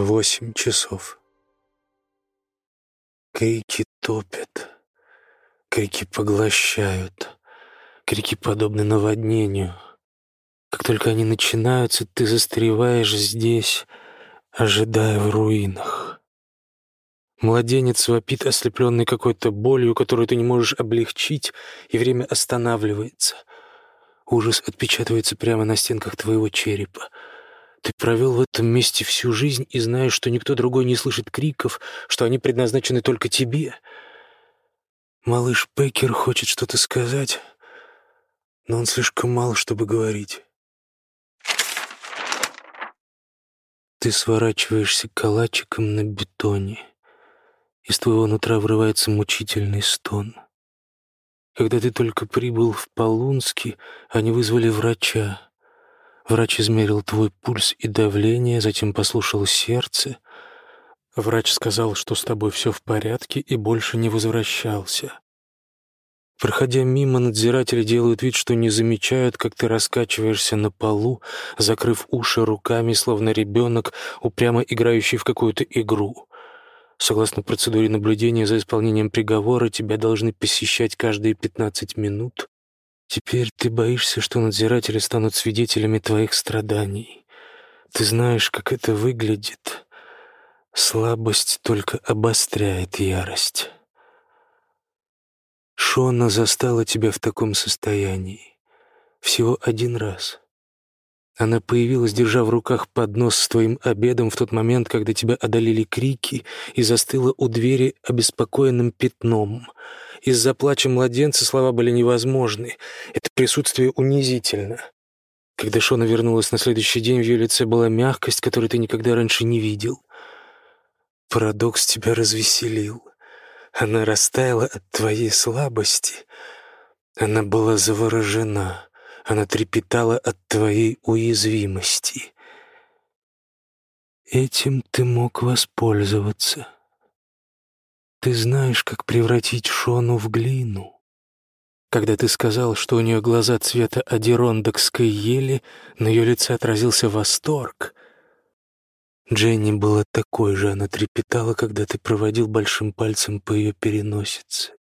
Восемь часов. Крики топят, крики поглощают, крики подобны наводнению. Как только они начинаются, ты застреваешь здесь, ожидая в руинах. Младенец вопит, ослепленный какой-то болью, которую ты не можешь облегчить, и время останавливается. Ужас отпечатывается прямо на стенках твоего черепа. Ты провел в этом месте всю жизнь и знаешь, что никто другой не слышит криков, что они предназначены только тебе. Малыш Пекер хочет что-то сказать, но он слишком мал, чтобы говорить. Ты сворачиваешься калачиком на бетоне. Из твоего нутра врывается мучительный стон. Когда ты только прибыл в Полунский, они вызвали врача. Врач измерил твой пульс и давление, затем послушал сердце. Врач сказал, что с тобой все в порядке и больше не возвращался. Проходя мимо, надзиратели делают вид, что не замечают, как ты раскачиваешься на полу, закрыв уши руками, словно ребенок, упрямо играющий в какую-то игру. Согласно процедуре наблюдения за исполнением приговора, тебя должны посещать каждые 15 минут. Теперь ты боишься, что надзиратели станут свидетелями твоих страданий. Ты знаешь, как это выглядит. Слабость только обостряет ярость. Шона застала тебя в таком состоянии. Всего один раз. Она появилась, держа в руках поднос с твоим обедом в тот момент, когда тебя одолели крики, и застыла у двери обеспокоенным пятном — из-за плача младенца слова были невозможны. Это присутствие унизительно. Когда Шона вернулась на следующий день, в ее лице была мягкость, которую ты никогда раньше не видел. Парадокс тебя развеселил. Она растаяла от твоей слабости. Она была заворожена. Она трепетала от твоей уязвимости. Этим ты мог воспользоваться. Ты знаешь, как превратить Шону в глину. Когда ты сказал, что у нее глаза цвета адерондокской ели, на ее лице отразился восторг. Дженни была такой же, она трепетала, когда ты проводил большим пальцем по ее переносице.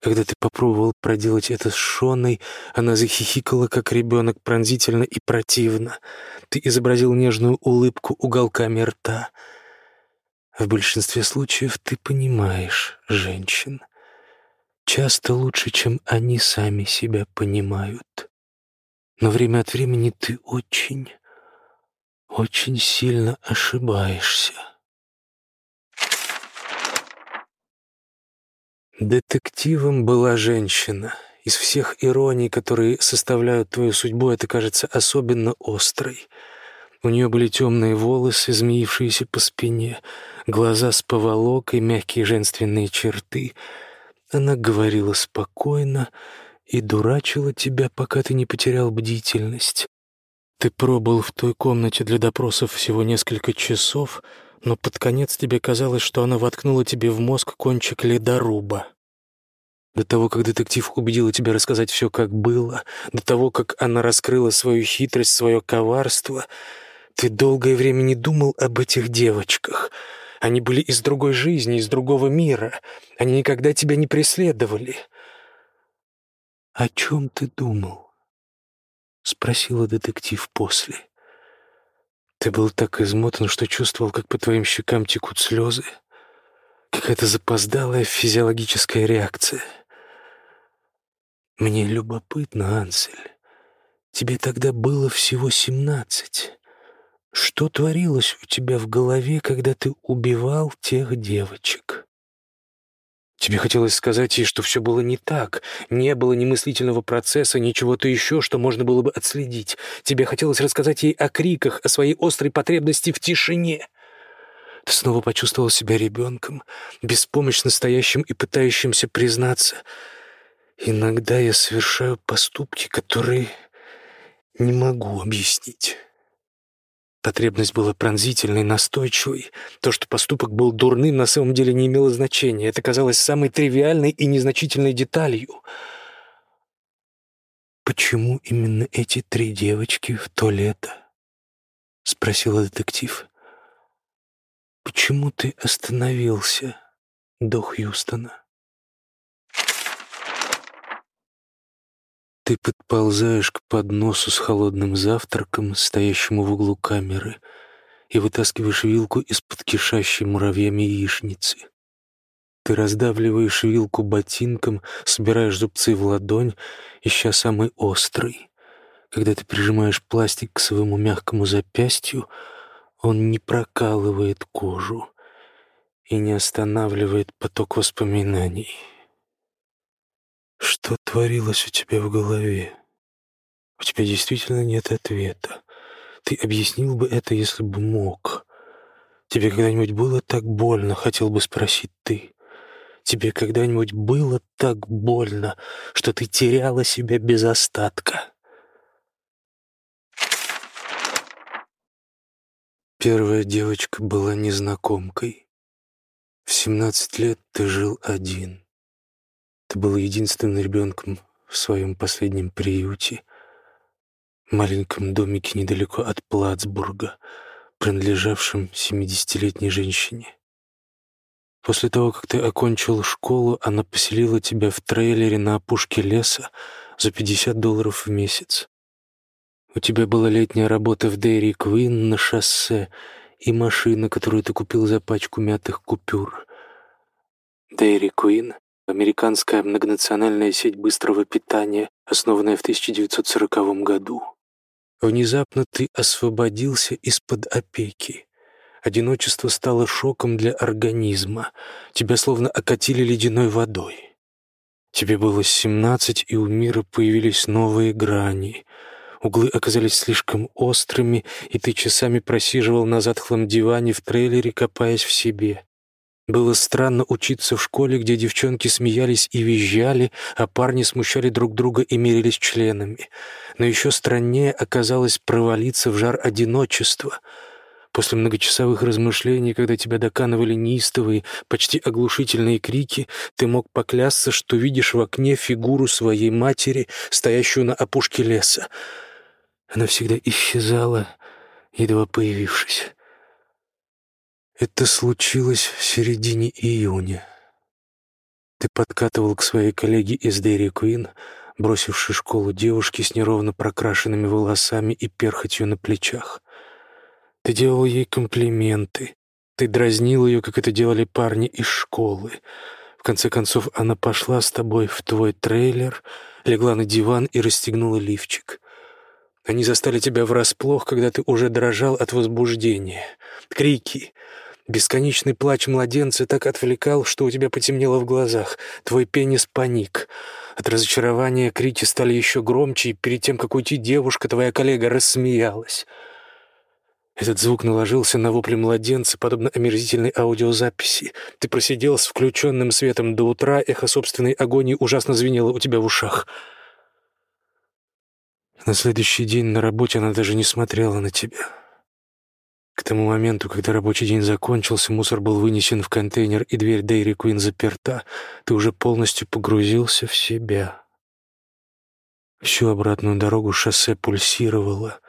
Когда ты попробовал проделать это с Шоной, она захихикала, как ребенок, пронзительно и противно. Ты изобразил нежную улыбку уголками рта — в большинстве случаев ты понимаешь женщин. Часто лучше, чем они сами себя понимают. Но время от времени ты очень, очень сильно ошибаешься. Детективом была женщина. Из всех ироний, которые составляют твою судьбу, это кажется особенно острой. У нее были темные волосы, змеившиеся по спине, глаза с поволокой, мягкие женственные черты. Она говорила спокойно и дурачила тебя, пока ты не потерял бдительность. Ты пробыл в той комнате для допросов всего несколько часов, но под конец тебе казалось, что она воткнула тебе в мозг кончик ледоруба. До того, как детектив убедила тебя рассказать все, как было, до того, как она раскрыла свою хитрость, свое коварство, ты долгое время не думал об этих девочках — они были из другой жизни, из другого мира. Они никогда тебя не преследовали. «О чем ты думал?» — спросила детектив после. «Ты был так измотан, что чувствовал, как по твоим щекам текут слезы. Какая-то запоздалая физиологическая реакция. Мне любопытно, Ансель. Тебе тогда было всего семнадцать. Что творилось у тебя в голове, когда ты убивал тех девочек? Тебе хотелось сказать ей, что все было не так, не было ни мыслительного процесса, ни чего-то еще, что можно было бы отследить. Тебе хотелось рассказать ей о криках, о своей острой потребности в тишине. Ты снова почувствовал себя ребенком, беспомощно стоящим и пытающимся признаться. Иногда я совершаю поступки, которые не могу объяснить. Потребность была пронзительной, настойчивой. То, что поступок был дурным, на самом деле не имело значения. Это казалось самой тривиальной и незначительной деталью. «Почему именно эти три девочки в то лето?» — спросила детектив. Почему ты остановился до Хьюстона? Ты подползаешь к подносу с холодным завтраком, стоящему в углу камеры, и вытаскиваешь вилку из-под кишащей муравьями яичницы. Ты раздавливаешь вилку ботинком, собираешь зубцы в ладонь, ища самый острый. Когда ты прижимаешь пластик к своему мягкому запястью, он не прокалывает кожу и не останавливает поток воспоминаний. Что творилось у тебя в голове? У тебя действительно нет ответа. Ты объяснил бы это, если бы мог. Тебе когда-нибудь было так больно, хотел бы спросить ты. Тебе когда-нибудь было так больно, что ты теряла себя без остатка? Первая девочка была незнакомкой. В семнадцать лет ты жил один. Ты был единственным ребенком в своем последнем приюте, маленьком домике недалеко от Плацбурга, принадлежавшем семидесятилетней женщине. После того, как ты окончил школу, она поселила тебя в трейлере на опушке леса за 50 долларов в месяц. У тебя была летняя работа в Дейри Квин на шоссе и машина, которую ты купил за пачку мятых купюр. Дейри Квин Американская многонациональная сеть быстрого питания, основанная в 1940 году. Внезапно ты освободился из-под опеки. Одиночество стало шоком для организма. Тебя словно окатили ледяной водой. Тебе было семнадцать, и у мира появились новые грани. Углы оказались слишком острыми, и ты часами просиживал на затхлом диване в трейлере, копаясь в себе. Было странно учиться в школе, где девчонки смеялись и визжали, а парни смущали друг друга и мерились членами. Но еще страннее оказалось провалиться в жар одиночества. После многочасовых размышлений, когда тебя доканывали неистовые, почти оглушительные крики, ты мог поклясться, что видишь в окне фигуру своей матери, стоящую на опушке леса. Она всегда исчезала, едва появившись. Это случилось в середине июня. Ты подкатывал к своей коллеге из Дэри Куин, бросившей школу девушки с неровно прокрашенными волосами и перхотью на плечах. Ты делал ей комплименты. Ты дразнил ее, как это делали парни из школы. В конце концов, она пошла с тобой в твой трейлер, легла на диван и расстегнула лифчик. Они застали тебя врасплох, когда ты уже дрожал от возбуждения. Крики, Бесконечный плач младенца так отвлекал, что у тебя потемнело в глазах. Твой пенис паник. От разочарования крики стали еще громче, и перед тем, как уйти, девушка, твоя коллега, рассмеялась. Этот звук наложился на вопли младенца, подобно омерзительной аудиозаписи. Ты просидел с включенным светом до утра, эхо собственной агонии ужасно звенело у тебя в ушах. На следующий день на работе она даже не смотрела на тебя. К тому моменту, когда рабочий день закончился, мусор был вынесен в контейнер и дверь Дейри Куин заперта, ты уже полностью погрузился в себя. Всю обратную дорогу шоссе пульсировало.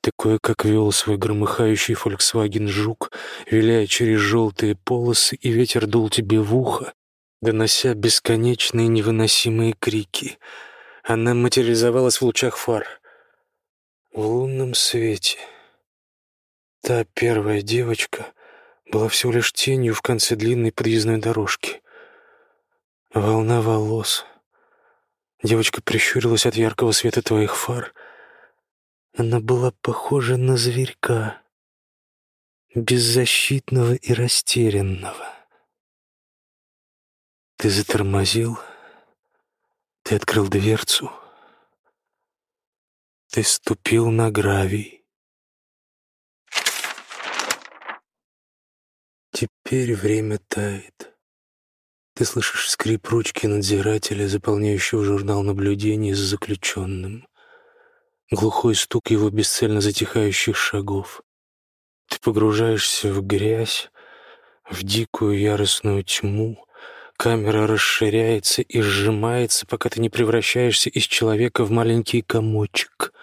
Ты кое-как вел свой громыхающий Volkswagen «Жук», виляя через желтые полосы, и ветер дул тебе в ухо, донося бесконечные невыносимые крики. Она материализовалась в лучах фар. В лунном свете — Та первая девочка была всего лишь тенью в конце длинной подъездной дорожки. Волна волос. Девочка прищурилась от яркого света твоих фар. Она была похожа на зверька, беззащитного и растерянного. Ты затормозил, ты открыл дверцу, ты ступил на гравий. Теперь время тает. Ты слышишь скрип ручки надзирателя, заполняющего журнал наблюдений с заключенным. Глухой стук его бесцельно затихающих шагов. Ты погружаешься в грязь, в дикую яростную тьму. Камера расширяется и сжимается, пока ты не превращаешься из человека в маленький комочек.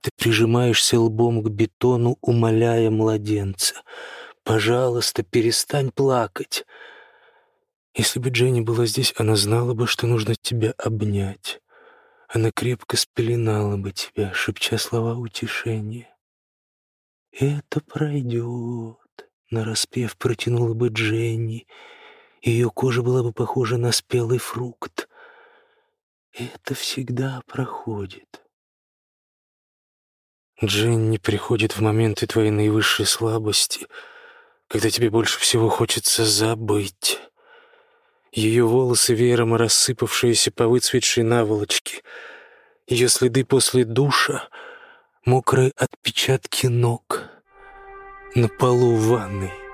Ты прижимаешься лбом к бетону, умоляя младенца — Пожалуйста, перестань плакать. Если бы Дженни была здесь, она знала бы, что нужно тебя обнять. Она крепко спеленала бы тебя, шепча слова утешения. «Это пройдет», — нараспев протянула бы Дженни. Ее кожа была бы похожа на спелый фрукт. «Это всегда проходит». Дженни приходит в моменты твоей наивысшей слабости, когда тебе больше всего хочется забыть. Ее волосы веером рассыпавшиеся по выцветшей наволочке, ее следы после душа, мокрые отпечатки ног на полу ванной.